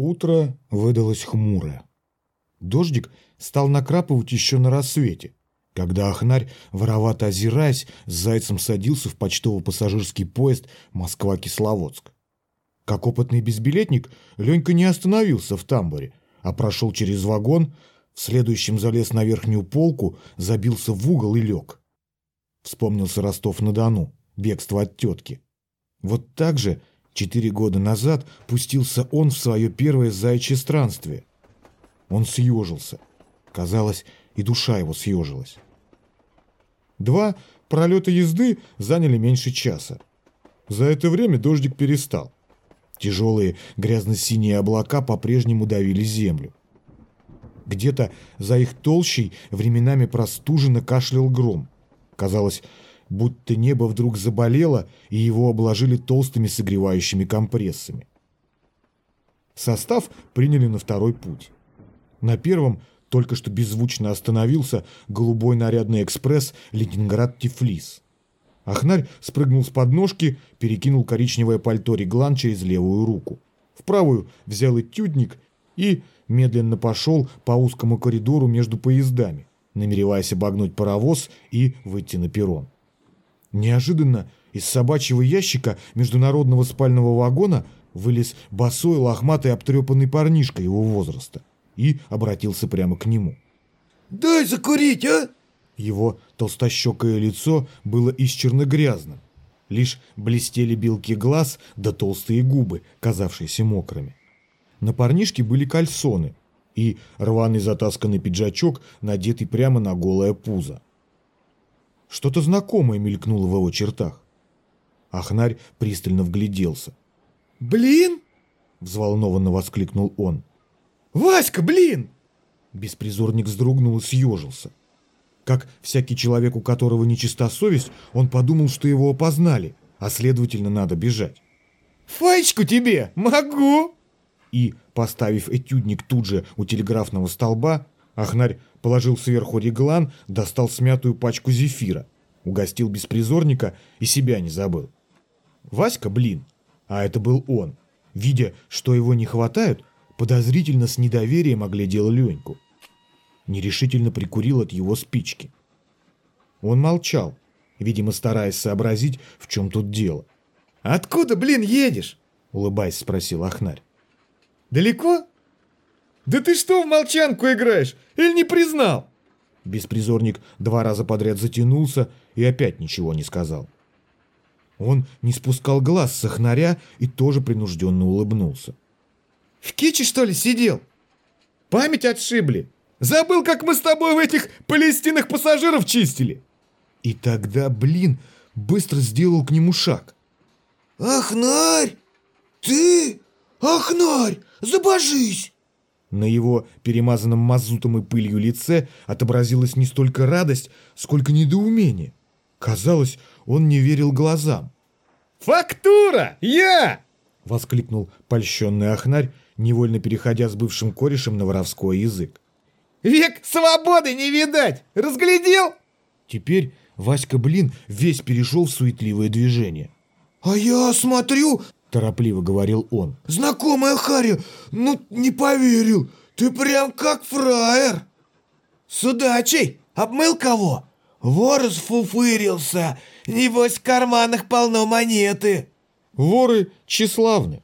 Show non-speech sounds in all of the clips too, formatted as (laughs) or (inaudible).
Утро выдалось хмурое. Дождик стал накрапывать еще на рассвете, когда Ахнарь, воровато озираясь, с зайцем садился в почтово-пассажирский поезд Москва-Кисловодск. Как опытный безбилетник, Ленька не остановился в тамбуре, а прошел через вагон, в следующем залез на верхнюю полку, забился в угол и лег. Вспомнился Ростов-на-Дону, бегство от тетки. Вот так же четыре года назад пустился он в свое первое заячье странствие. Он съежился. Казалось, и душа его съежилась. Два пролета езды заняли меньше часа. За это время дождик перестал. Тяжелые грязно-синие облака по-прежнему давили землю. Где-то за их толщей временами простуженно кашлял гром. Казалось, будто небо вдруг заболело, и его обложили толстыми согревающими компрессами. Состав приняли на второй путь. На первом только что беззвучно остановился голубой нарядный экспресс Ленинград-Тифлис. Ахнарь спрыгнул с подножки, перекинул коричневое пальто реглан через левую руку. В правую взял этюдник и медленно пошел по узкому коридору между поездами, намереваясь обогнуть паровоз и выйти на перрон. Неожиданно из собачьего ящика международного спального вагона вылез босой, лохматый, обтрепанный парнишка его возраста и обратился прямо к нему. «Дай закурить, а!» Его толстощекое лицо было исчерно-грязным. Лишь блестели белки глаз да толстые губы, казавшиеся мокрыми. На парнишке были кальсоны и рваный затасканный пиджачок, надетый прямо на голое пузо. Что-то знакомое мелькнуло в его чертах. Ахнарь пристально вгляделся. «Блин!» — взволнованно воскликнул он. «Васька, блин!» Беспризорник вздрогнул и съежился. Как всякий человек, у которого нечиста совесть, он подумал, что его опознали, а следовательно, надо бежать. «Фаечку тебе! Могу!» И, поставив этюдник тут же у телеграфного столба, Ахнарь положил сверху реглан, достал смятую пачку зефира, угостил беспризорника и себя не забыл. Васька, блин, а это был он, видя, что его не хватают, подозрительно с недоверием оглядел Леньку. Нерешительно прикурил от его спички. Он молчал, видимо, стараясь сообразить, в чем тут дело. «Откуда, блин, едешь?» — улыбаясь, спросил Ахнарь. «Далеко?» «Да ты что в молчанку играешь? Или не признал?» Беспризорник два раза подряд затянулся и опять ничего не сказал. Он не спускал глаз с Ахнаря и тоже принужденно улыбнулся. В киче, что ли, сидел? Память отшибли. Забыл, как мы с тобой в этих палестинах пассажиров чистили. И тогда, блин, быстро сделал к нему шаг. Ахнарь! Ты? Ахнарь! Забожись! На его перемазанном мазутом и пылью лице отобразилась не столько радость, сколько недоумение. Казалось, он не верил глазам. «Фактура! Я!» — воскликнул польщенный Ахнарь невольно переходя с бывшим корешем на воровской язык. «Век свободы не видать! Разглядел?» Теперь Васька Блин весь перешел в суетливое движение. «А я смотрю...» – торопливо говорил он. «Знакомая Харри, ну не поверил, ты прям как фраер!» «С удачей! Обмыл кого?» «Вор сфуфырился! Небось, в карманах полно монеты!» «Воры тщеславны!»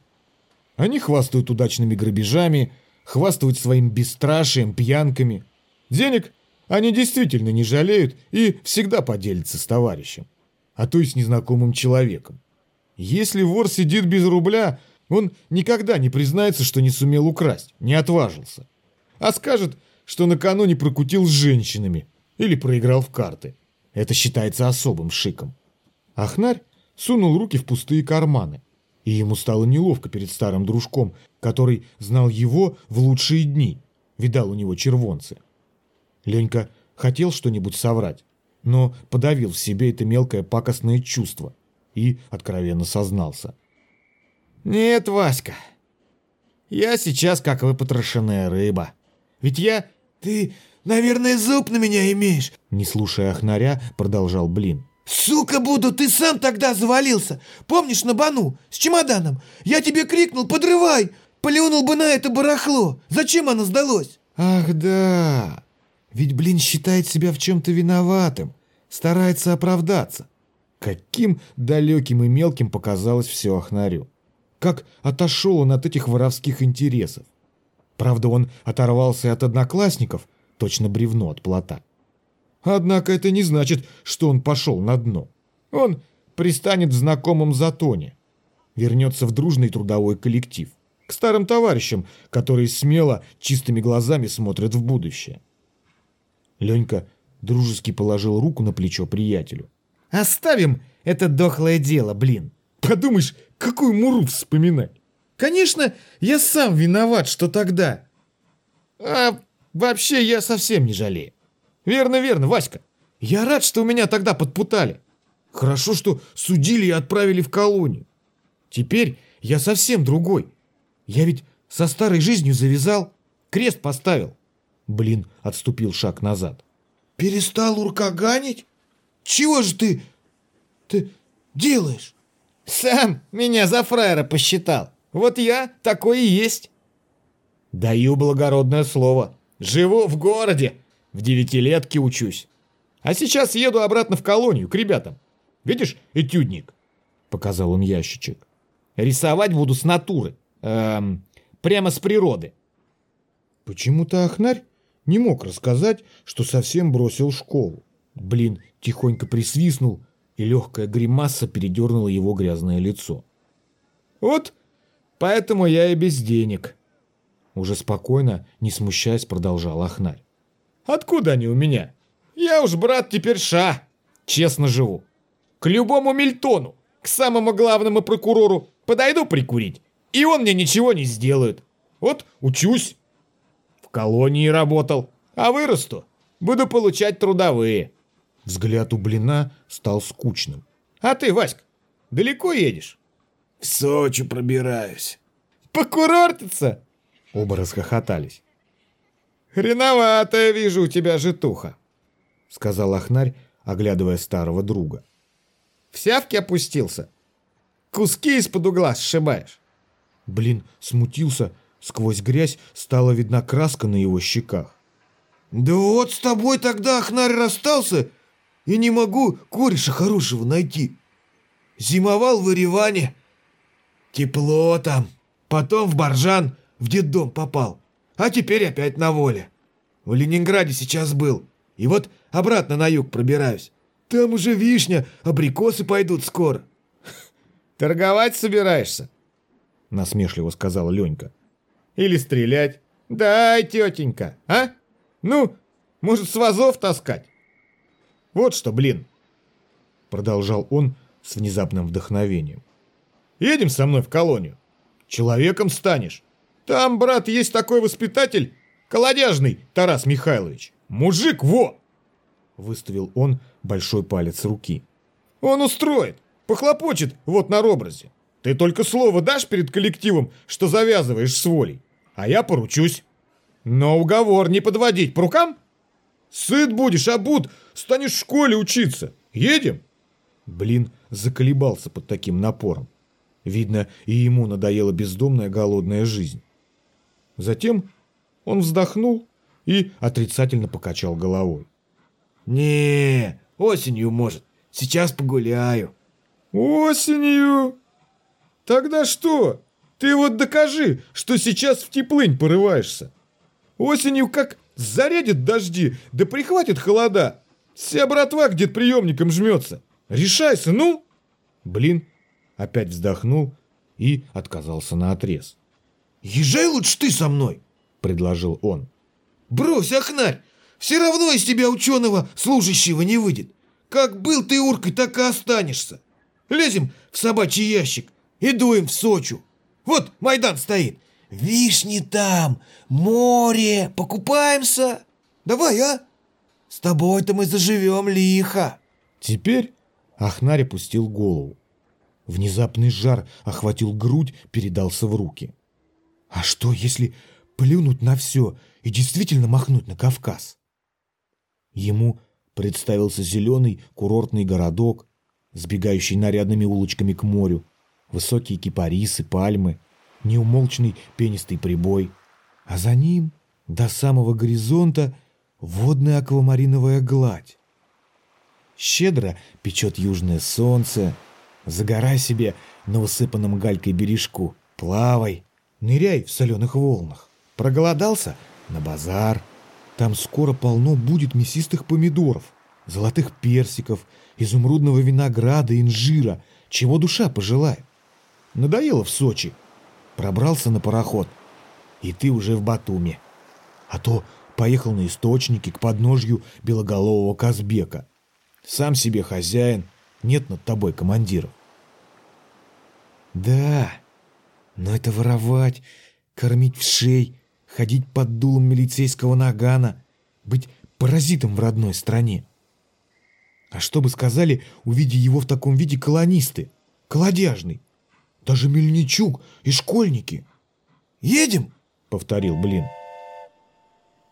Они хвастают удачными грабежами, хвастают своим бесстрашием, пьянками. Денег они действительно не жалеют и всегда поделятся с товарищем, а то и с незнакомым человеком. Если вор сидит без рубля, он никогда не признается, что не сумел украсть, не отважился. А скажет, что накануне прокутил с женщинами или проиграл в карты. Это считается особым шиком. Ахнарь сунул руки в пустые карманы и ему стало неловко перед старым дружком, который знал его в лучшие дни, видал у него червонцы. Ленька хотел что-нибудь соврать, но подавил в себе это мелкое пакостное чувство и откровенно сознался. «Нет, Васька, я сейчас как выпотрошенная рыба. Ведь я... Ты, наверное, зуб на меня имеешь?» Не слушая Ахнаря, продолжал Блин. «Сука буду, ты сам тогда завалился! Помнишь на бану? С чемоданом? Я тебе крикнул, подрывай! Плюнул бы на это барахло. Зачем оно сдалось? Ах да, ведь, блин, считает себя в чем-то виноватым, старается оправдаться. Каким далеким и мелким показалось все Ахнарю. Как отошел он от этих воровских интересов. Правда, он оторвался от одноклассников, точно бревно от плота. Однако это не значит, что он пошел на дно. Он пристанет в знакомом затоне, вернется в дружный трудовой коллектив, к старым товарищам, которые смело, чистыми глазами смотрят в будущее. Ленька дружески положил руку на плечо приятелю. Оставим это дохлое дело, блин. Подумаешь, какую муру вспоминать. Конечно, я сам виноват, что тогда. А вообще я совсем не жалею. Верно, верно, Васька. Я рад, что меня тогда подпутали. Хорошо, что судили и отправили в колонию. Теперь я совсем другой. Я ведь со старой жизнью завязал, крест поставил. Блин, отступил шаг назад. Перестал уркаганить? Чего же ты... ты делаешь? Сам меня за фраера посчитал. Вот я такой и есть. Даю благородное слово. Живу в городе. В девятилетке учусь. А сейчас еду обратно в колонию к ребятам. Видишь, этюдник? Показал он ящичек. Рисовать буду с натуры. Эм, прямо с природы. Почему-то Ахнарь не мог рассказать, что совсем бросил школу. Блин, тихонько присвистнул, и легкая гримаса передернула его грязное лицо. «Вот поэтому я и без денег», — уже спокойно, не смущаясь, продолжал Ахнарь. «Откуда они у меня? Я уж, брат, теперь ша, честно живу. К любому Мильтону, к самому главному прокурору подойду прикурить, и он мне ничего не сделает. Вот учусь. В колонии работал, а вырасту, буду получать трудовые». Взгляд у Блина стал скучным. «А ты, Васька, далеко едешь?» «В Сочи пробираюсь». «Покурортиться?» Оба расхохотались. «Хреновато я вижу у тебя житуха», — сказал Ахнарь, оглядывая старого друга. «В сявке опустился? Куски из-под угла сшибаешь?» Блин, смутился, сквозь грязь стала видна краска на его щеках. «Да вот с тобой тогда Ахнарь расстался и не могу кореша хорошего найти. Зимовал в Ереване. Тепло там. Потом в Боржан в детдом попал. А теперь опять на воле. В Ленинграде сейчас был. И вот обратно на юг пробираюсь. Там уже вишня, абрикосы пойдут скоро. (laughs) «Торговать собираешься?» Насмешливо сказала Ленька. «Или стрелять? Дай, тетенька, а? Ну, может, с вазов таскать?» Вот что, блин!» Продолжал он с внезапным вдохновением. «Едем со мной в колонию. Человеком станешь. Там, брат, есть такой воспитатель, колодяжный Тарас Михайлович. Мужик, во!» Выставил он большой палец руки. «Он устроит, похлопочет вот на образе. Ты только слово дашь перед коллективом, что завязываешь с волей, а я поручусь. Но уговор не подводить по рукам?» Сыт будешь, обут, станешь в школе учиться. Едем?» Блин заколебался под таким напором. Видно, и ему надоела бездомная голодная жизнь. Затем он вздохнул и отрицательно покачал головой. не осенью, может. Сейчас погуляю». «Осенью? Тогда что? Ты вот докажи, что сейчас в теплынь порываешься. Осенью как Зарядит дожди, да прихватит холода. Вся братва где-то приемником жмется. Решайся, ну!» Блин, опять вздохнул и отказался на отрез. «Езжай лучше ты со мной!» — предложил он. «Брось, Ахнарь! Все равно из тебя ученого служащего не выйдет. Как был ты уркой, так и останешься. Лезем в собачий ящик и дуем в Сочу. Вот Майдан стоит. Вишни там, море, покупаемся. Давай, а? С тобой-то мы заживем лихо. Теперь Ахнари пустил голову. Внезапный жар охватил грудь, передался в руки. А что, если плюнуть на все и действительно махнуть на Кавказ? Ему представился зеленый курортный городок, сбегающий нарядными улочками к морю, высокие кипарисы, пальмы, неумолчный пенистый прибой, а за ним до самого горизонта водная аквамариновая гладь. Щедро печет южное солнце, загорай себе на усыпанном галькой бережку, плавай, ныряй в соленых волнах. Проголодался — на базар. Там скоро полно будет мясистых помидоров, золотых персиков, изумрудного винограда, инжира, чего душа пожелает. Надоело в Сочи. Пробрался на пароход. И ты уже в Батуми. А то поехал на источники к подножью белоголового Казбека. Сам себе хозяин, нет над тобой командиров. Да, но это воровать, кормить в шей, ходить под дулом милицейского нагана, быть паразитом в родной стране. А что бы сказали, увидя его в таком виде колонисты? Колодяжный. Даже Мельничук и школьники. «Едем?» — повторил Блин.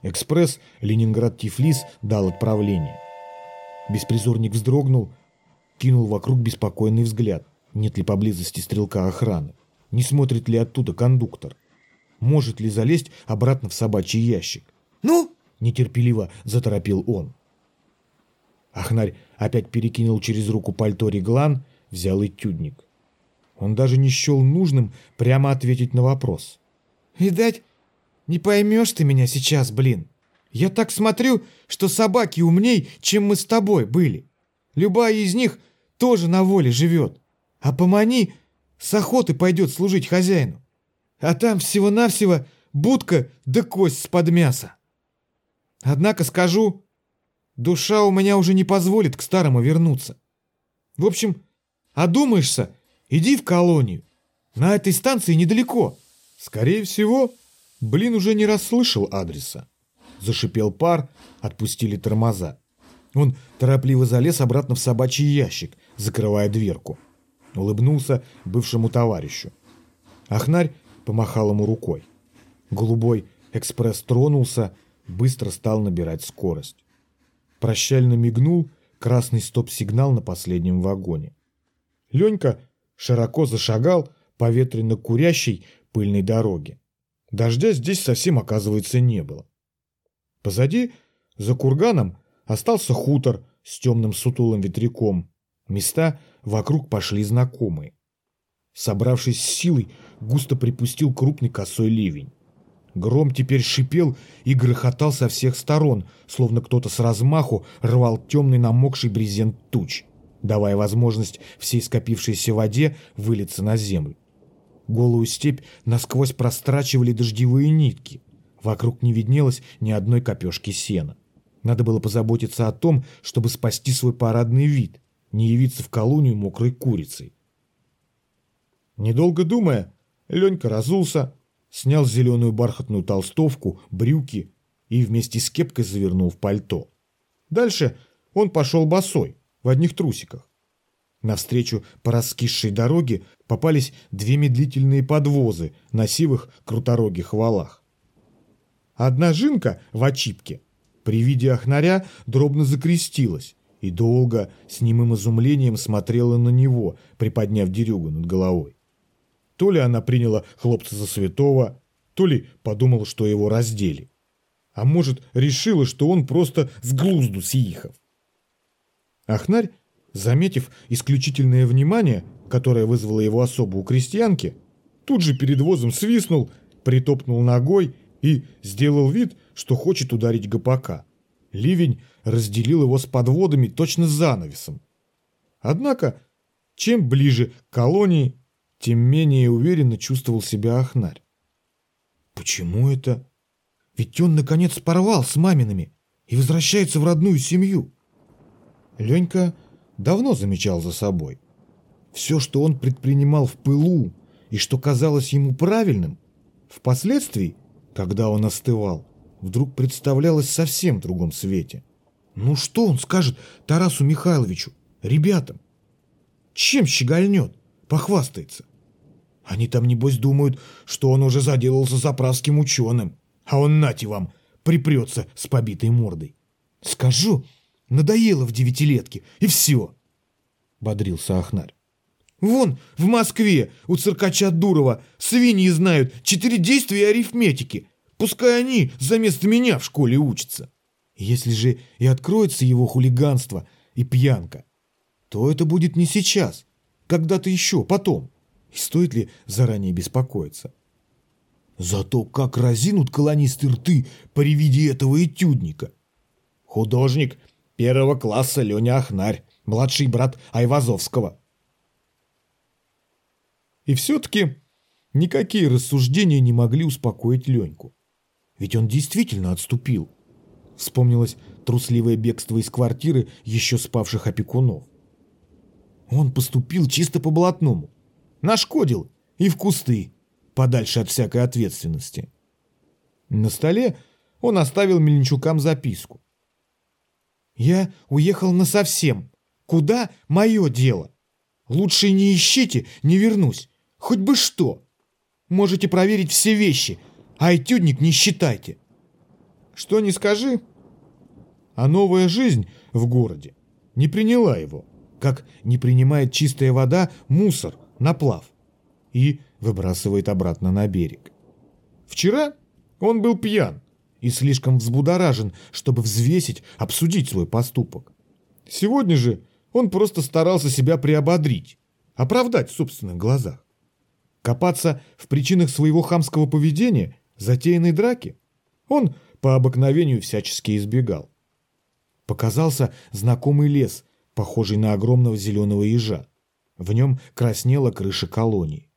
Экспресс Ленинград-Тифлис дал отправление. Беспризорник вздрогнул, кинул вокруг беспокойный взгляд. Нет ли поблизости стрелка охраны? Не смотрит ли оттуда кондуктор? может ли залезть обратно в собачий ящик. «Ну?» – нетерпеливо заторопил он. Ахнарь опять перекинул через руку пальто реглан, взял этюдник. Он даже не счел нужным прямо ответить на вопрос. «Видать, не поймешь ты меня сейчас, блин. Я так смотрю, что собаки умней, чем мы с тобой были. Любая из них тоже на воле живет. А помани, с охоты пойдет служить хозяину а там всего-навсего будка да кость с-под мяса. Однако скажу, душа у меня уже не позволит к старому вернуться. В общем, одумаешься, иди в колонию. На этой станции недалеко. Скорее всего, блин уже не расслышал адреса. Зашипел пар, отпустили тормоза. Он торопливо залез обратно в собачий ящик, закрывая дверку. Улыбнулся бывшему товарищу. Ахнарь помахал ему рукой. Голубой экспресс тронулся, быстро стал набирать скорость. Прощально мигнул красный стоп-сигнал на последнем вагоне. Ленька широко зашагал по ветрено-курящей пыльной дороге. Дождя здесь совсем, оказывается, не было. Позади, за курганом, остался хутор с темным сутулым ветряком. Места вокруг пошли знакомые. Собравшись с силой, густо припустил крупный косой ливень. Гром теперь шипел и грохотал со всех сторон, словно кто-то с размаху рвал темный намокший брезент туч, давая возможность всей скопившейся воде вылиться на землю. Голую степь насквозь прострачивали дождевые нитки. Вокруг не виднелось ни одной копешки сена. Надо было позаботиться о том, чтобы спасти свой парадный вид, не явиться в колонию мокрой курицей. Недолго думая, Ленька разулся, снял зеленую бархатную толстовку, брюки и вместе с кепкой завернул в пальто. Дальше он пошел босой, в одних трусиках. Навстречу по раскисшей дороге попались две медлительные подвозы на сивых круторогих валах. Одна жинка в очипке при виде охнаря дробно закрестилась и долго с немым изумлением смотрела на него, приподняв дерюгу над головой. То ли она приняла хлопца за святого, то ли подумала, что его раздели. А может, решила, что он просто с глузду съехав. Ахнарь, заметив исключительное внимание, которое вызвало его особо у крестьянки, тут же перед возом свистнул, притопнул ногой и сделал вид, что хочет ударить гопака. Ливень разделил его с подводами точно занавесом. Однако, чем ближе к колонии, тем менее уверенно чувствовал себя Ахнарь. Почему это? Ведь он, наконец, порвал с мамиными и возвращается в родную семью. Ленька давно замечал за собой. Все, что он предпринимал в пылу и что казалось ему правильным, впоследствии, когда он остывал, вдруг представлялось совсем в другом свете. Ну что он скажет Тарасу Михайловичу, ребятам? Чем щегольнет, похвастается? Они там, небось, думают, что он уже заделался заправским ученым. А он, нате вам, припрется с побитой мордой. Скажу, надоело в девятилетке, и все. Бодрился Ахнарь. Вон, в Москве, у циркача Дурова, свиньи знают четыре действия арифметики. Пускай они за место меня в школе учатся. Если же и откроется его хулиганство и пьянка, то это будет не сейчас, когда-то еще, потом. И стоит ли заранее беспокоиться? Зато как разинут колонисты рты при виде этого этюдника. Художник первого класса Леня Ахнарь, младший брат Айвазовского. И все-таки никакие рассуждения не могли успокоить Леньку. Ведь он действительно отступил. Вспомнилось трусливое бегство из квартиры еще спавших опекунов. Он поступил чисто по блатному. Нашкодил и в кусты, подальше от всякой ответственности. На столе он оставил Мельничукам записку. «Я уехал насовсем. Куда – мое дело. Лучше не ищите, не вернусь. Хоть бы что. Можете проверить все вещи, а этюдник не считайте. Что не скажи, а новая жизнь в городе не приняла его, как не принимает чистая вода мусор, наплав, и выбрасывает обратно на берег. Вчера он был пьян и слишком взбудоражен, чтобы взвесить, обсудить свой поступок. Сегодня же он просто старался себя приободрить, оправдать в собственных глазах. Копаться в причинах своего хамского поведения, затеянной драки, он по обыкновению всячески избегал. Показался знакомый лес, похожий на огромного зеленого ежа. В нем краснела крыша колонии.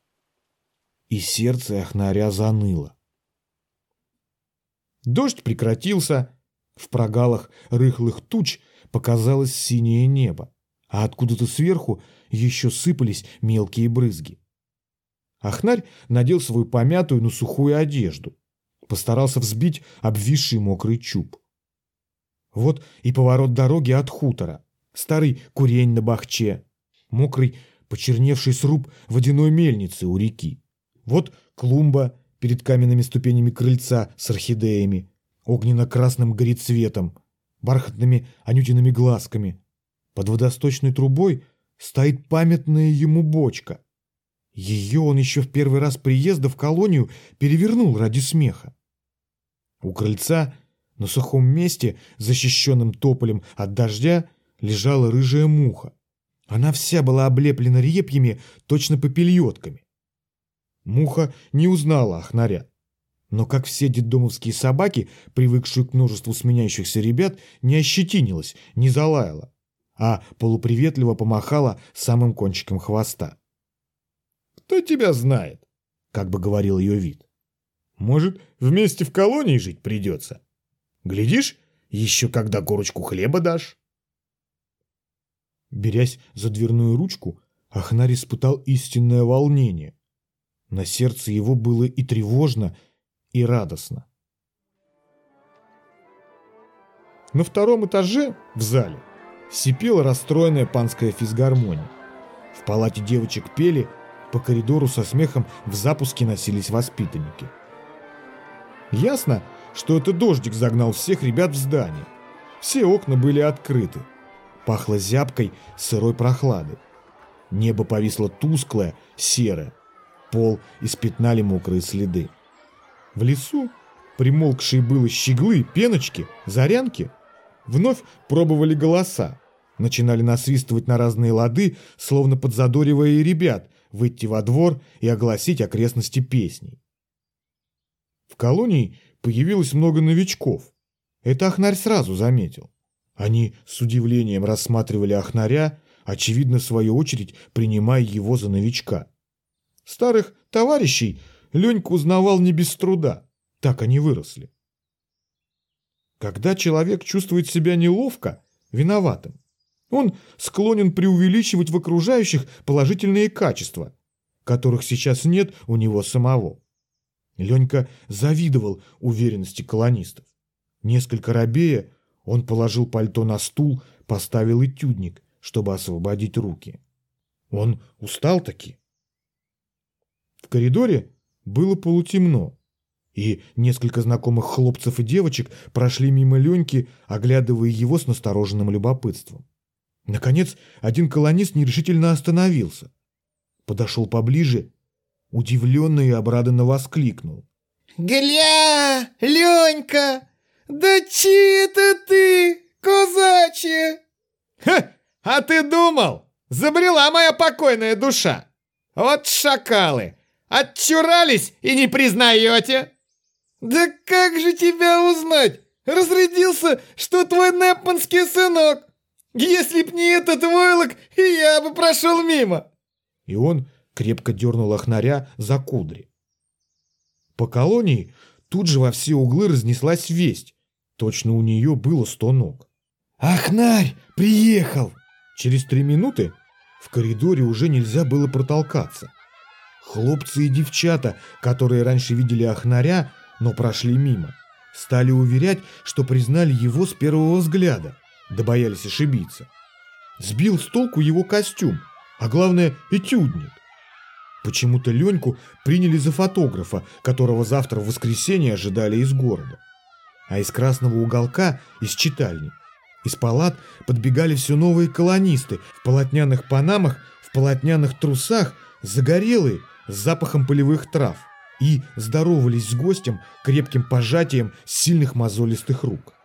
И сердце Ахнаря заныло. Дождь прекратился, в прогалах рыхлых туч показалось синее небо, а откуда-то сверху еще сыпались мелкие брызги. Ахнарь надел свою помятую, но сухую одежду. Постарался взбить обвисший мокрый чуб. Вот и поворот дороги от хутора. Старый курень на бахче. Мокрый, почерневший сруб водяной мельницы у реки. Вот клумба перед каменными ступенями крыльца с орхидеями, огненно-красным горецветом, бархатными анютиными глазками. Под водосточной трубой стоит памятная ему бочка. Ее он еще в первый раз приезда в колонию перевернул ради смеха. У крыльца, на сухом месте, защищенным тополем от дождя, лежала рыжая муха. Она вся была облеплена репьями, точно попельотками. Муха не узнала Ахнаря. Но, как все детдомовские собаки, привыкшие к множеству сменяющихся ребят, не ощетинилась, не залаяла, а полуприветливо помахала самым кончиком хвоста. Кто тебя знает? Как бы говорил ее вид. Может, вместе в колонии жить придется? Глядишь, еще когда корочку хлеба дашь? Берясь за дверную ручку, Ахнарь испытал истинное волнение. На сердце его было и тревожно, и радостно. На втором этаже, в зале, сипела расстроенная панская физгармония. В палате девочек пели – по коридору со смехом в запуске носились воспитанники. Ясно, что это дождик загнал всех ребят в здание. Все окна были открыты. Пахло зябкой, сырой прохладой. Небо повисло тусклое, серое. Пол испятнали мокрые следы. В лесу, примолкшие было щеглы, пеночки, зарянки, вновь пробовали голоса. Начинали насвистывать на разные лады, словно подзадоривая и ребят, выйти во двор и огласить окрестности песней. В колонии появилось много новичков. Это Ахнарь сразу заметил. Они с удивлением рассматривали Ахнаря, очевидно, в свою очередь, принимая его за новичка. Старых товарищей Ленька узнавал не без труда, так они выросли. Когда человек чувствует себя неловко, виноватым, он склонен преувеличивать в окружающих положительные качества, которых сейчас нет у него самого. Ленька завидовал уверенности колонистов. Несколько рабея, он положил пальто на стул, поставил этюдник, чтобы освободить руки. Он устал таки. В коридоре было полутемно, и несколько знакомых хлопцев и девочек прошли мимо Леньки, оглядывая его с настороженным любопытством. Наконец, один колонист нерешительно остановился. подошел поближе, удивленно и обрадованно воскликнул. «Гля, Ленька, да чи это ты, козачья?» «Ха! А ты думал? Забрела моя покойная душа! Вот шакалы! Отчурались и не признаете!» «Да как же тебя узнать? Разрядился, что твой непманский сынок! Если б не этот войлок, я бы прошел мимо!» И он крепко дернул охнаря за кудри. По колонии тут же во все углы разнеслась весть. Точно у нее было сто ног. «Ахнарь, приехал!» Через три минуты в коридоре уже нельзя было протолкаться. Хлопцы и девчата, которые раньше видели Ахнаря, но прошли мимо, стали уверять, что признали его с первого взгляда, да боялись ошибиться. Сбил с толку его костюм, а главное этюдник. Почему-то Леньку приняли за фотографа, которого завтра в воскресенье ожидали из города. А из красного уголка, из читальни, из палат подбегали все новые колонисты в полотняных панамах, в полотняных трусах, загорелые, с запахом полевых трав и здоровались с гостем крепким пожатием сильных мозолистых рук.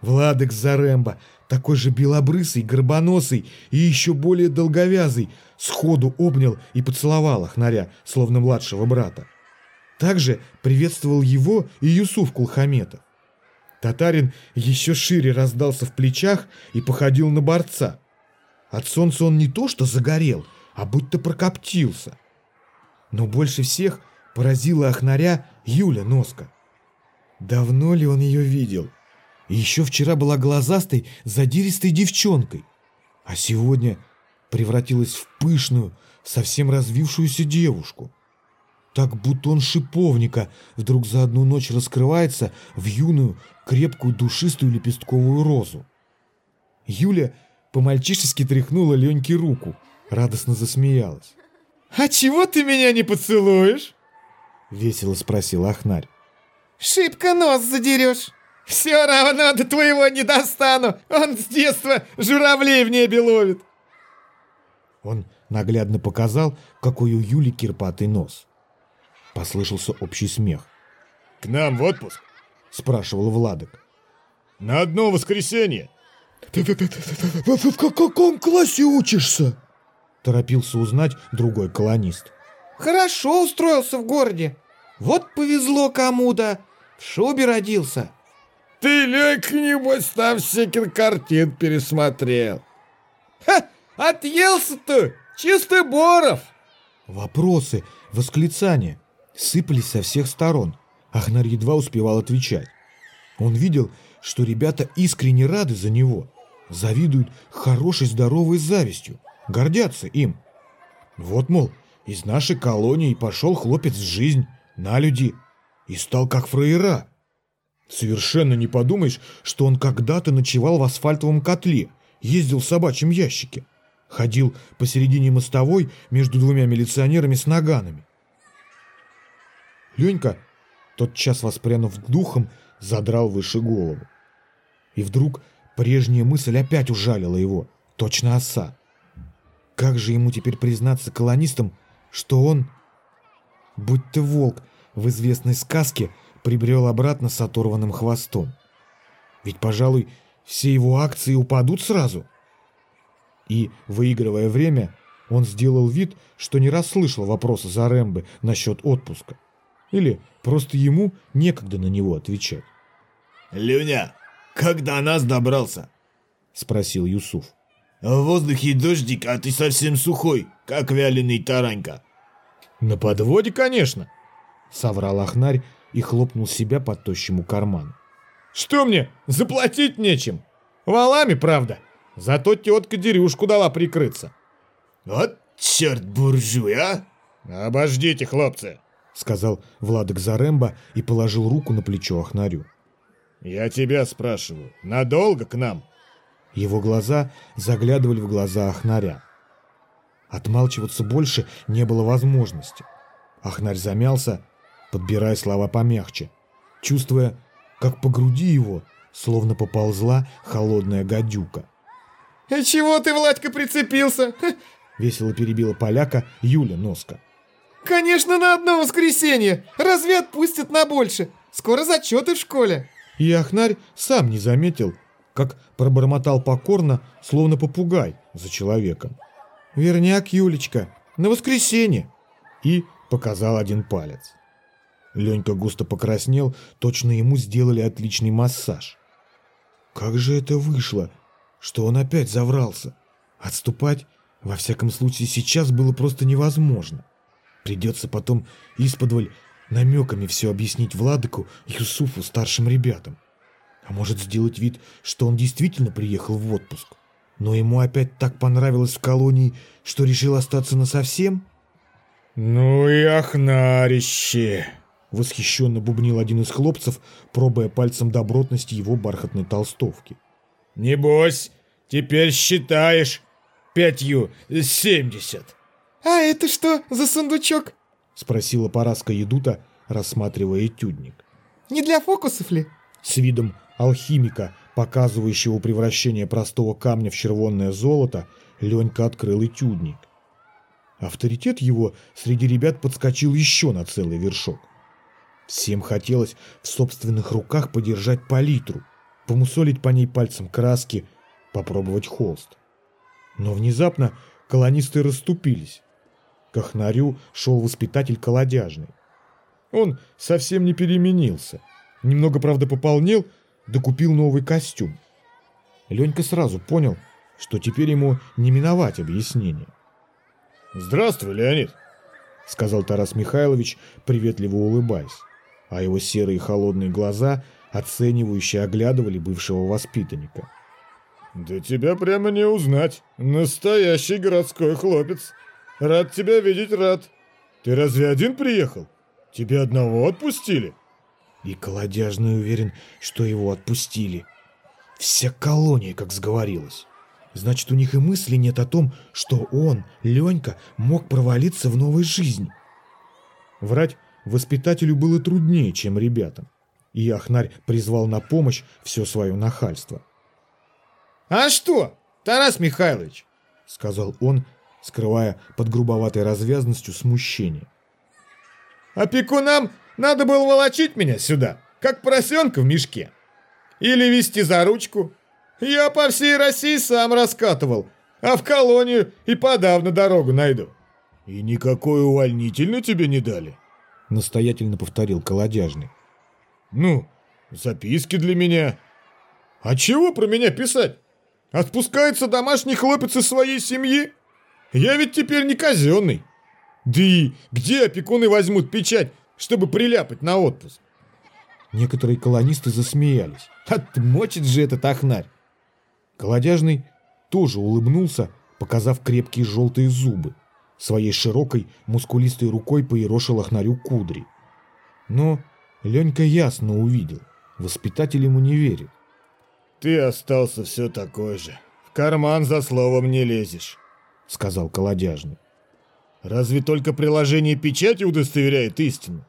Владык Заремба, такой же белобрысый, горбоносый и еще более долговязый, сходу обнял и поцеловал Ахнаря, словно младшего брата. Также приветствовал его и Юсуф Кулхаметов. Татарин еще шире раздался в плечах и походил на борца. От солнца он не то что загорел, а будто прокоптился. Но больше всех поразила Ахнаря Юля Носка. Давно ли он ее видел? Еще вчера была глазастой, задиристой девчонкой, а сегодня превратилась в пышную, совсем развившуюся девушку. Так будто он шиповника вдруг за одну ночь раскрывается в юную, крепкую, душистую лепестковую розу. Юля по-мальчишески тряхнула Леньке руку, радостно засмеялась. «А чего ты меня не поцелуешь?» — весело спросил Ахнарь. «Шибко нос задерешь». «Все равно до твоего не достану! Он с детства журавлей в небе ловит!» Он наглядно показал, какой у Юли кирпатый нос. Послышался общий смех. «К нам в отпуск?» — спрашивал Владок. «На одно воскресенье!» «Ты, ты, ты, ты, ты, ты в каком классе учишься?» Торопился узнать другой колонист. «Хорошо устроился в городе. Вот повезло кому-то. В шубе родился». «Ты, Ленька, небось, там все кинокартин пересмотрел». «Ха! Отъелся-то! Чистый Боров!» Вопросы, восклицания сыпались со всех сторон. Ахнар едва успевал отвечать. Он видел, что ребята искренне рады за него, завидуют хорошей здоровой завистью, гордятся им. Вот, мол, из нашей колонии пошел хлопец в жизнь, на люди, и стал как фраера. Совершенно не подумаешь, что он когда-то ночевал в асфальтовом котле, ездил в собачьем ящике, ходил посередине мостовой между двумя милиционерами с наганами. Ленька, тотчас воспрянув духом, задрал выше голову. И вдруг прежняя мысль опять ужалила его, точно оса. Как же ему теперь признаться колонистам, что он, будь ты волк в известной сказке, прибрел обратно с оторванным хвостом? Ведь, пожалуй, все его акции упадут сразу. И, выигрывая время, он сделал вид, что не расслышал вопроса Зарембы насчет отпуска. Или просто ему некогда на него отвечать. «Люня, как до нас добрался?» — спросил Юсуф. «В воздухе дождик, а ты совсем сухой, как вяленый таранька». «На подводе, конечно», — соврал Ахнарь и хлопнул себя по тощему карману. «Что мне, заплатить нечем? Валами, правда. Зато тетка дерюшку дала прикрыться». «Вот черт буржуй, а!» «Обождите, хлопцы!» — сказал Владок Заремба и положил руку на плечо Ахнарю. «Я тебя спрашиваю, надолго к нам?» Его глаза заглядывали в глаза Ахнаря. Отмалчиваться больше не было возможности. Ахнарь замялся, подбирая слова помягче, чувствуя, как по груди его словно поползла холодная гадюка. «И чего ты, Владька, прицепился? Весело перебила поляка Юля Носка. Конечно, на одно воскресенье. Разве отпустят на больше? Скоро зачеты в школе. И Ахнарь сам не заметил, как пробормотал покорно, словно попугай за человеком. «Верняк, Юлечка, на воскресенье!» И показал один палец. Ленька густо покраснел, точно ему сделали отличный массаж. Как же это вышло, что он опять заврался? Отступать, во всяком случае, сейчас было просто невозможно. Придется потом исподволь намеками все объяснить Владыку, Юсуфу, старшим ребятам. А может сделать вид, что он действительно приехал в отпуск. Но ему опять так понравилось в колонии, что решил остаться насовсем? «Ну и охнарище!» Восхищенно бубнил один из хлопцев, пробуя пальцем добротности его бархатной толстовки. «Небось, теперь считаешь пятью семьдесят!» «А это что за сундучок?» Спросила Параска Едута, рассматривая этюдник. «Не для фокусов ли?» С видом алхимика, показывающего превращение простого камня в червонное золото, Ленька открыл этюдник. Авторитет его среди ребят подскочил еще на целый вершок. Всем хотелось в собственных руках подержать палитру, помусолить по ней пальцем краски, попробовать холст. Но внезапно колонисты расступились. К Ахнарю шел воспитатель колодяжный. Он совсем не переменился. Немного, правда, пополнел, докупил новый костюм. Ленька сразу понял, что теперь ему не миновать объяснение. «Здравствуй, Леонид», — сказал Тарас Михайлович, приветливо улыбаясь, а его серые холодные глаза оценивающе оглядывали бывшего воспитанника. «Да тебя прямо не узнать. Настоящий городской хлопец. Рад тебя видеть, рад. Ты разве один приехал? Тебя одного отпустили?» И колодяжный уверен, что его отпустили. Вся колония как сговорилась. Значит, у них и мысли нет о том, что он, Ленька, мог провалиться в новой жизни. Врать воспитателю было труднее, чем ребятам. И Ахнарь призвал на помощь все свое нахальство. «А что, Тарас Михайлович?» — сказал он, скрывая под грубоватой развязностью смущение. «Опекунам надо было волочить меня сюда, как поросенка в мешке. Или вести за ручку, я по всей России сам раскатывал, а в колонию и подавно дорогу найду. И никакой увольнительной тебе не дали? Настоятельно повторил колодяжный. Ну, записки для меня. А чего про меня писать? Отпускается домашний хлопец из своей семьи? Я ведь теперь не казенный. Да и где опекуны возьмут печать, чтобы приляпать на отпуск? Некоторые колонисты засмеялись. Отмочит же этот ахнарь. Колодяжный тоже улыбнулся, показав крепкие желтые зубы. Своей широкой, мускулистой рукой поерошил охнарю кудри. Но Ленька ясно увидел. Воспитатель ему не верит. «Ты остался все такой же. В карман за словом не лезешь», — сказал Колодяжный. «Разве только приложение печати удостоверяет истину?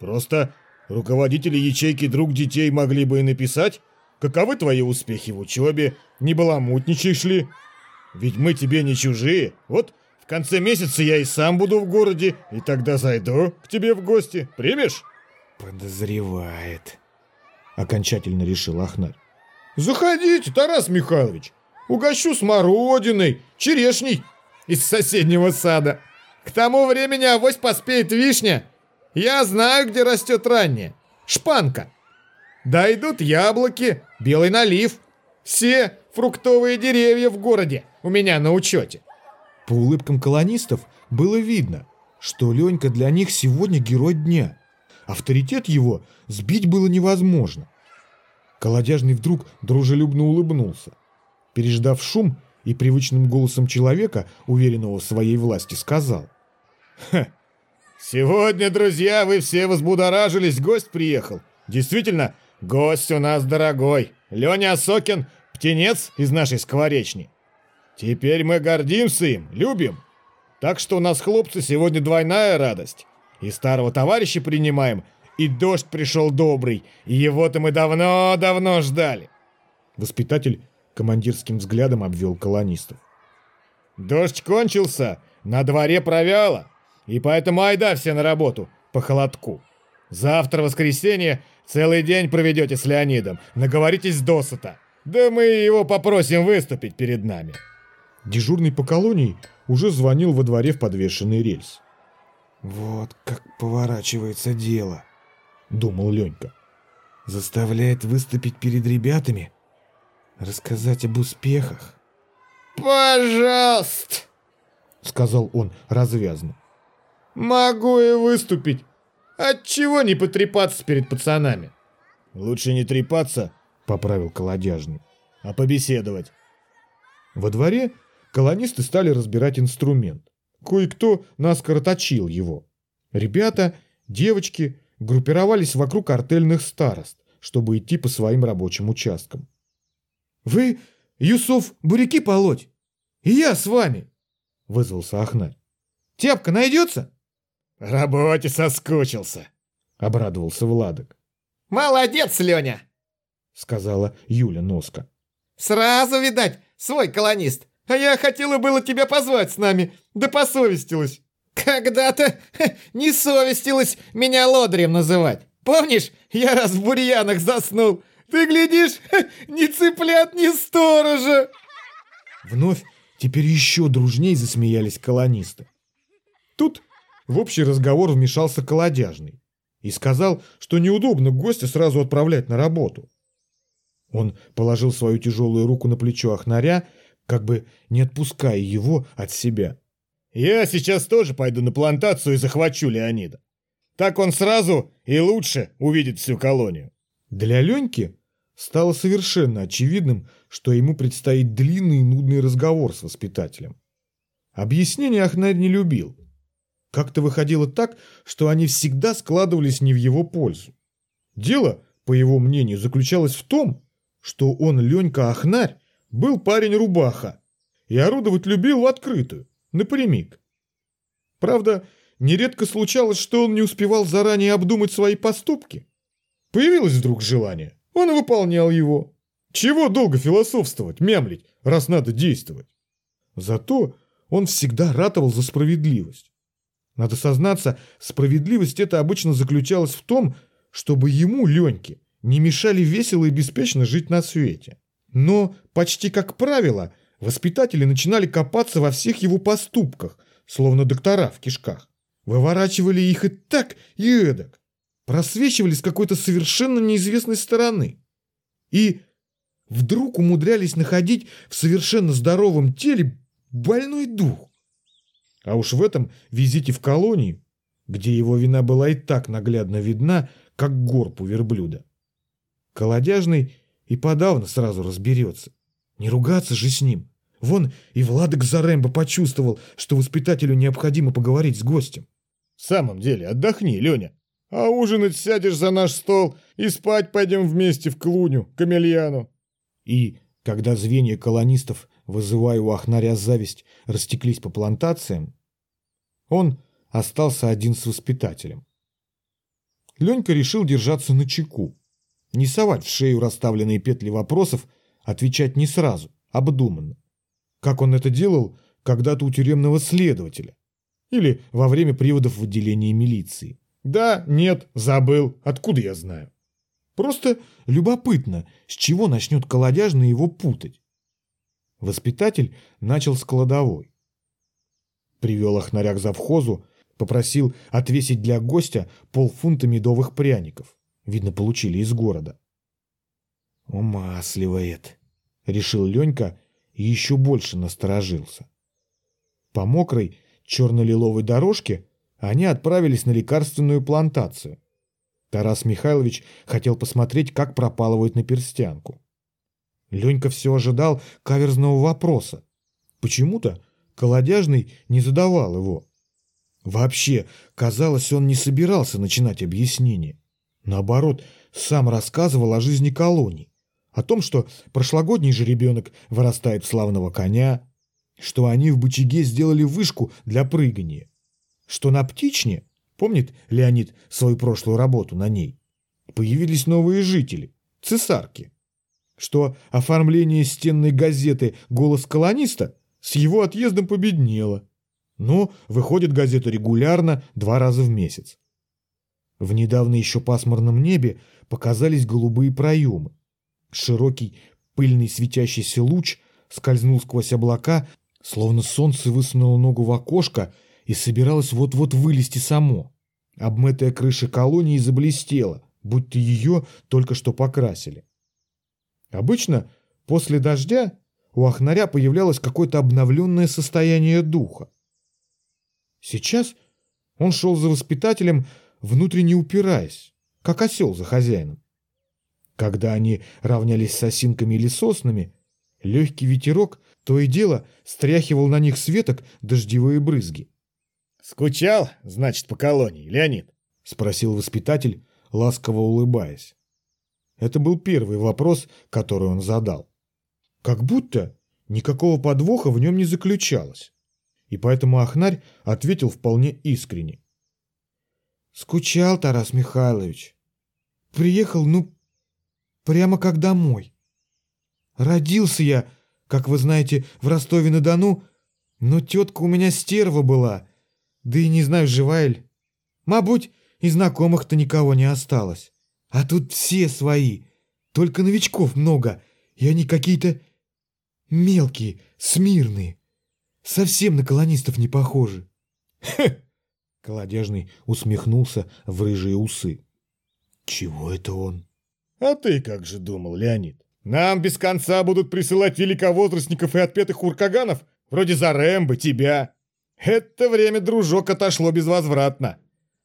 Просто руководители ячейки «Друг детей» могли бы и написать, Каковы твои успехи в учебе? Не баламутничаешь ли? Ведь мы тебе не чужие. Вот конце месяца я и сам буду в городе, и тогда зайду к тебе в гости. Примешь?» «Подозревает», — окончательно решил Ахнарь. «Заходите, Тарас Михайлович. Угощу смородиной, черешней из соседнего сада. К тому времени авось поспеет вишня. Я знаю, где растет ранняя. Шпанка. Да идут яблоки, белый налив. Все фруктовые деревья в городе у меня на учете. По улыбкам колонистов было видно, что Ленька для них сегодня герой дня. Авторитет его сбить было невозможно. Колодяжный вдруг дружелюбно улыбнулся. Переждав шум и привычным голосом человека, уверенного в своей власти, сказал. «Ха! Сегодня, друзья, вы все возбудоражились, гость приехал. Действительно, Гость у нас дорогой. Леня Сокин – птенец из нашей скворечни. Теперь мы гордимся им, любим. Так что у нас, хлопцы, сегодня двойная радость. И старого товарища принимаем, и дождь пришел добрый, и его-то мы давно-давно ждали. Воспитатель командирским взглядом обвел колонистов. Дождь кончился, на дворе провяло, и поэтому айда все на работу, по холодку. Завтра воскресенье, целый день проведете с Леонидом, наговоритесь досыта. Да мы его попросим выступить перед нами. Дежурный по колонии уже звонил во дворе в подвешенный рельс. «Вот как поворачивается дело», — думал Ленька. «Заставляет выступить перед ребятами, рассказать об успехах». «Пожалуйста», — сказал он развязно. «Могу и выступить. Отчего не потрепаться перед пацанами?» «Лучше не трепаться», — поправил колодяжный, — «а побеседовать». Во дворе колонисты стали разбирать инструмент. Кое-кто наскоро точил его. Ребята, девочки группировались вокруг артельных старост, чтобы идти по своим рабочим участкам. «Вы, Юсуф, буряки полоть? И я с вами!» — вызвался Ахнарь. «Тяпка найдется?» «Работе соскучился», — обрадовался Владок. «Молодец, Леня!» — сказала Юля Носка. «Сразу, видать, свой колонист. А я хотела было тебя позвать с нами, да посовестилась. Когда-то не совестилась меня лодырем называть. Помнишь, я раз в бурьянах заснул. Ты глядишь, ни цыплят, ни сторожа. Вновь теперь еще дружней засмеялись колонисты. Тут в общий разговор вмешался колодяжный и сказал, что неудобно гостя сразу отправлять на работу. Он положил свою тяжелую руку на плечо Ахнаря как бы не отпуская его от себя. «Я сейчас тоже пойду на плантацию и захвачу Леонида. Так он сразу и лучше увидит всю колонию». Для Леньки стало совершенно очевидным, что ему предстоит длинный и нудный разговор с воспитателем. Объяснение Ахнарь не любил. Как-то выходило так, что они всегда складывались не в его пользу. Дело, по его мнению, заключалось в том, что он, Ленька Ахнарь, был парень-рубаха и орудовать любил в открытую, напрямик. Правда, нередко случалось, что он не успевал заранее обдумать свои поступки. Появилось вдруг желание, он выполнял его. Чего долго философствовать, мямлить, раз надо действовать? Зато он всегда ратовал за справедливость. Надо сознаться, справедливость это обычно заключалась в том, чтобы ему, Леньке, не мешали весело и беспечно жить на свете. Но, почти как правило, воспитатели начинали копаться во всех его поступках, словно доктора в кишках. Выворачивали их и так, и эдак. Просвечивали с какой-то совершенно неизвестной стороны. И вдруг умудрялись находить в совершенно здоровом теле больной дух. А уж в этом визите в колонию, где его вина была и так наглядно видна, как горб у верблюда. Колодяжный и подавно сразу разберется. Не ругаться же с ним. Вон и Владок Зарембо почувствовал, что воспитателю необходимо поговорить с гостем. В самом деле, отдохни, Леня. А ужинать сядешь за наш стол и спать пойдем вместе в клуню, к Амельяну. И, когда звенья колонистов, вызывая у Ахнаря зависть, растеклись по плантациям, он остался один с воспитателем. Ленька решил держаться на чеку. Не совать в шею расставленные петли вопросов, отвечать не сразу, обдуманно. Как он это делал когда-то у тюремного следователя. Или во время приводов в отделении милиции. Да, нет, забыл, откуда я знаю. Просто любопытно, с чего начнет колодяжный его путать. Воспитатель начал с кладовой. Привел охнаря к завхозу, попросил отвесить для гостя полфунта медовых пряников. Видно, получили из города. «Умасливает», — решил Ленька и еще больше насторожился. По мокрой черно-лиловой дорожке они отправились на лекарственную плантацию. Тарас Михайлович хотел посмотреть, как пропалывают на перстянку. Ленька все ожидал каверзного вопроса. Почему-то колодяжный не задавал его. Вообще, казалось, он не собирался начинать объяснение. Наоборот, сам рассказывал о жизни колонии, о том, что прошлогодний же ребенок вырастает славного коня, что они в Бычаге сделали вышку для прыгания, что на Птичне, помнит Леонид свою прошлую работу на ней, появились новые жители, цесарки, что оформление стенной газеты «Голос колониста» с его отъездом победнела. Но выходит газета регулярно два раза в месяц. В недавно еще пасмурном небе показались голубые проемы. Широкий пыльный светящийся луч скользнул сквозь облака, словно солнце высунуло ногу в окошко и собиралось вот-вот вылезти само. Обмытая крыша колонии заблестела, будто ее только что покрасили. Обычно после дождя у Ахнаря появлялось какое-то обновленное состояние духа. Сейчас он шел за воспитателем, внутренне упираясь, как осел за хозяином. Когда они равнялись с или соснами, легкий ветерок то и дело стряхивал на них с веток дождевые брызги. «Скучал, значит, по колонии, Леонид?» — спросил воспитатель, ласково улыбаясь. Это был первый вопрос, который он задал. Как будто никакого подвоха в нем не заключалось. И поэтому Ахнарь ответил вполне искренне. «Скучал, Тарас Михайлович. Приехал, ну, прямо как домой. Родился я, как вы знаете, в Ростове-на-Дону, но тетка у меня стерва была, да и не знаю, жива ли. Мабуть, и знакомых-то никого не осталось. А тут все свои, только новичков много, и они какие-то мелкие, смирные. Совсем на колонистов не похожи. Хе! Колодежный усмехнулся в рыжие усы. Чего это он? А ты как же думал, Леонид? Нам без конца будут присылать великовозрастников и отпетых уркаганов, вроде Зарембы, тебя. Это время, дружок, отошло безвозвратно.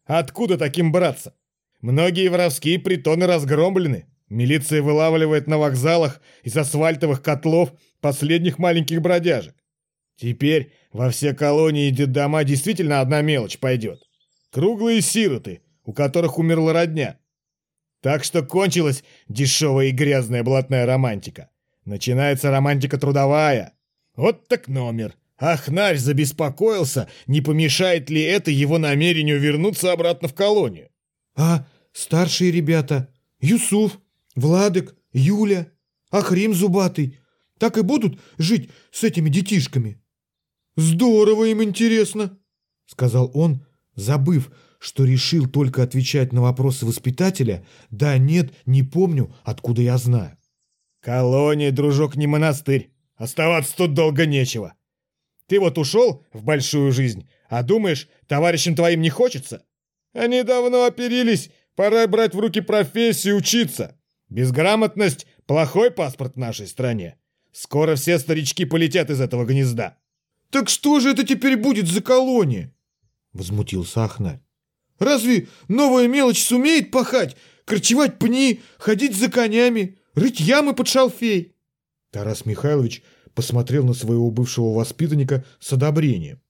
Откуда таким браться? Многие воровские притоны разгромлены. Милиция вылавливает на вокзалах из асфальтовых котлов последних маленьких бродяжек. Теперь во все колонии и дома действительно одна мелочь пойдет. Круглые сироты, у которых умерла родня. Так что кончилась дешевая и грязная блатная романтика. Начинается романтика трудовая. Вот так номер. Ахнарь забеспокоился, не помешает ли это его намерению вернуться обратно в колонию. А старшие ребята? Юсуф, Владык, Юля, Ахрим Зубатый. Так и будут жить с этими детишками? Здорово им интересно, сказал он, забыв, что решил только отвечать на вопросы воспитателя «да, нет, не помню, откуда я знаю». «Колония, дружок, не монастырь. Оставаться тут долго нечего. Ты вот ушел в большую жизнь, а думаешь, товарищам твоим не хочется? Они давно оперились, пора брать в руки профессию учиться. Безграмотность – плохой паспорт в нашей стране. Скоро все старички полетят из этого гнезда». «Так что же это теперь будет за колония?» – возмутился Ахнарь. Разве новая мелочь сумеет пахать, корчевать пни, ходить за конями, рыть ямы под шалфей?» Тарас Михайлович посмотрел на своего бывшего воспитанника с одобрением.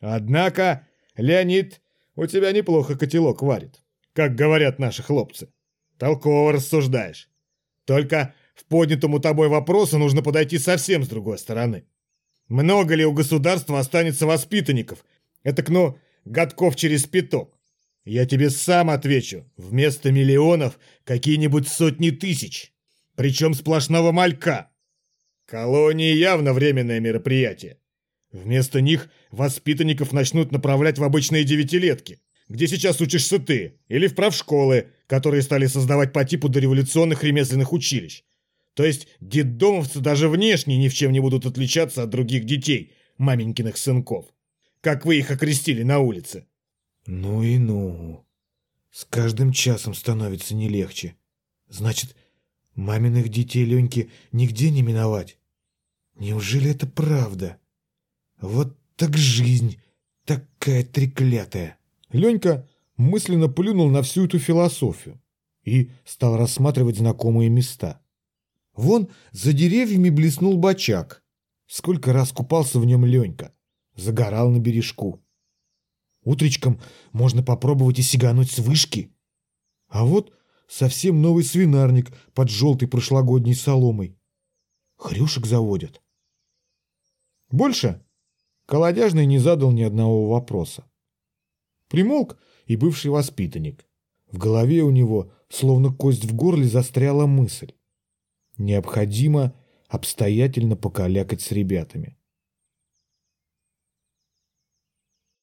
«Однако, Леонид, у тебя неплохо котелок варит, как говорят наши хлопцы. Толково рассуждаешь. Только в поднятому тобой вопросу нужно подойти совсем с другой стороны. Много ли у государства останется воспитанников? Это, ну, годков через пяток. Я тебе сам отвечу. Вместо миллионов какие-нибудь сотни тысяч. Причем сплошного малька. Колонии явно временное мероприятие. Вместо них воспитанников начнут направлять в обычные девятилетки, где сейчас учишься ты, или в правшколы, которые стали создавать по типу дореволюционных ремесленных училищ. То есть детдомовцы даже внешне ни в чем не будут отличаться от других детей, маменькиных сынков. Как вы их окрестили на улице. Ну и ну. С каждым часом становится не легче. Значит, маминых детей Леньки нигде не миновать. Неужели это правда? Вот так жизнь, такая треклятая. Ленька мысленно плюнул на всю эту философию и стал рассматривать знакомые места. Вон за деревьями блеснул бачак. Сколько раз купался в нем Ленька. Загорал на бережку. Утречком можно попробовать и сигануть с вышки. А вот совсем новый свинарник под желтой прошлогодней соломой. Хрюшек заводят. Больше колодяжный не задал ни одного вопроса. Примолк и бывший воспитанник. В голове у него, словно кость в горле, застряла мысль. Необходимо обстоятельно покалякать с ребятами.